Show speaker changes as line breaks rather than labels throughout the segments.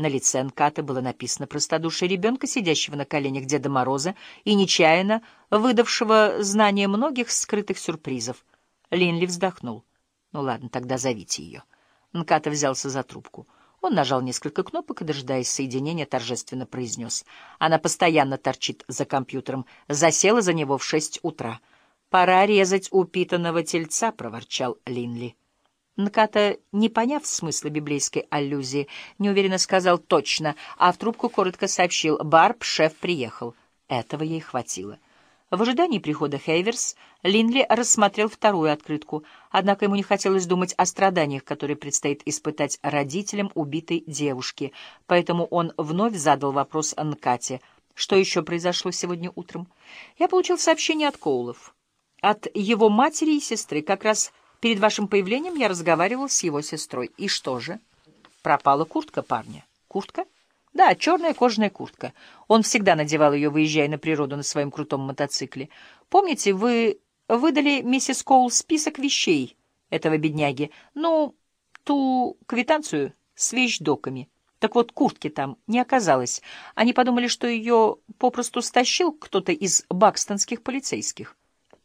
На лице Нката было написано простодушие ребенка, сидящего на коленях Деда Мороза и нечаянно выдавшего знание многих скрытых сюрпризов. Линли вздохнул. «Ну ладно, тогда зовите ее». Нката взялся за трубку. Он нажал несколько кнопок и, дожидаясь соединения, торжественно произнес. Она постоянно торчит за компьютером, засела за него в шесть утра. «Пора резать упитанного тельца», — проворчал Линли. Нката, не поняв смысла библейской аллюзии, неуверенно сказал «точно», а в трубку коротко сообщил «Барб, шеф приехал». Этого ей хватило. В ожидании прихода Хейверс Линли рассмотрел вторую открытку, однако ему не хотелось думать о страданиях, которые предстоит испытать родителям убитой девушки, поэтому он вновь задал вопрос Нкате. «Что еще произошло сегодня утром?» «Я получил сообщение от Коулов. От его матери и сестры, как раз Перед вашим появлением я разговаривал с его сестрой. И что же? Пропала куртка парня. Куртка? Да, черная кожаная куртка. Он всегда надевал ее, выезжая на природу на своем крутом мотоцикле. Помните, вы выдали миссис Коул список вещей этого бедняги? Ну, ту квитанцию с вещдоками. Так вот, куртки там не оказалось. Они подумали, что ее попросту стащил кто-то из бакстонских полицейских.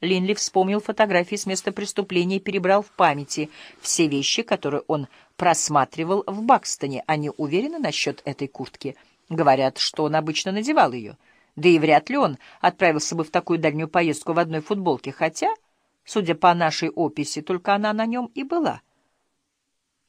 Линли вспомнил фотографии с места преступления и перебрал в памяти все вещи, которые он просматривал в Бакстоне. Они уверены насчет этой куртки. Говорят, что он обычно надевал ее. Да и вряд ли он отправился бы в такую дальнюю поездку в одной футболке, хотя, судя по нашей описи, только она на нем и была.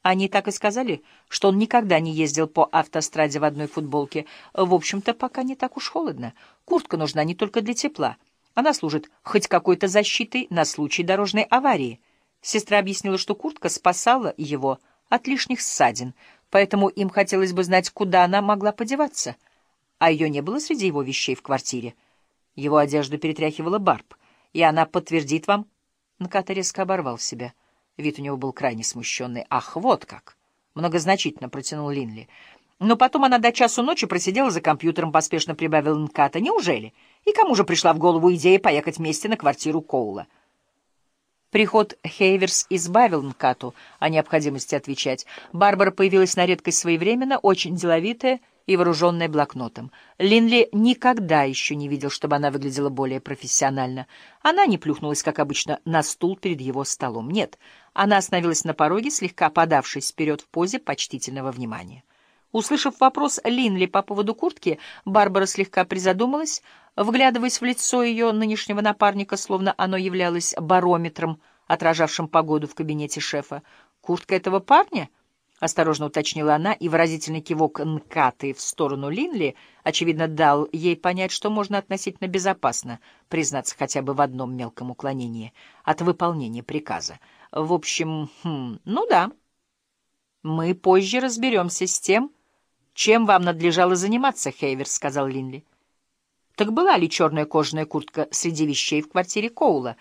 Они так и сказали, что он никогда не ездил по автостраде в одной футболке. В общем-то, пока не так уж холодно. Куртка нужна не только для тепла. Она служит хоть какой-то защитой на случай дорожной аварии. Сестра объяснила, что куртка спасала его от лишних ссадин, поэтому им хотелось бы знать, куда она могла подеваться. А ее не было среди его вещей в квартире. Его одежду перетряхивала Барб, и она подтвердит вам... Наката резко оборвал себя. Вид у него был крайне смущенный. «Ах, вот как!» — многозначительно протянул Линли. Но потом она до часу ночи просидела за компьютером, поспешно прибавил Нката. Неужели? И кому же пришла в голову идея поехать вместе на квартиру Коула? Приход Хейверс избавил Нкату о необходимости отвечать. Барбара появилась на редкость своевременно, очень деловитая и вооруженная блокнотом. Линли никогда еще не видел, чтобы она выглядела более профессионально. Она не плюхнулась, как обычно, на стул перед его столом. Нет, она остановилась на пороге, слегка подавшись вперед в позе почтительного внимания. Услышав вопрос Линли по поводу куртки, Барбара слегка призадумалась, вглядываясь в лицо ее нынешнего напарника, словно оно являлось барометром, отражавшим погоду в кабинете шефа. «Куртка этого парня?» — осторожно уточнила она, и выразительный кивок Нкаты в сторону Линли, очевидно, дал ей понять, что можно относительно безопасно признаться хотя бы в одном мелком уклонении от выполнения приказа. В общем, хм, ну да. Мы позже разберемся с тем, «Чем вам надлежало заниматься, Хейверс?» — сказал Линли. «Так была ли черная кожаная куртка среди вещей в квартире Коула?»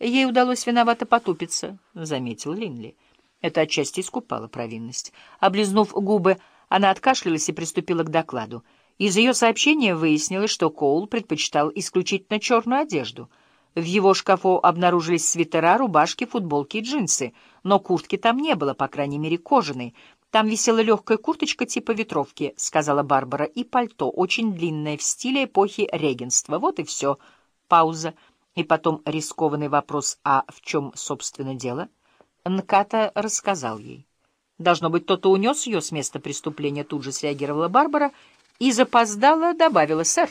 «Ей удалось виновато потупиться», — заметил Линли. Это отчасти искупало провинность. Облизнув губы, она откашлялась и приступила к докладу. Из ее сообщения выяснилось, что Коул предпочитал исключительно черную одежду. В его шкафу обнаружились свитера, рубашки, футболки и джинсы, но куртки там не было, по крайней мере, кожаной. «Там висела легкая курточка типа ветровки», — сказала Барбара, — «и пальто, очень длинное, в стиле эпохи регенства. Вот и все». Пауза. И потом рискованный вопрос «А в чем, собственно, дело?» Нката рассказал ей. «Должно быть, кто-то унес ее с места преступления», — тут же среагировала Барбара и запоздала добавила «Сэр».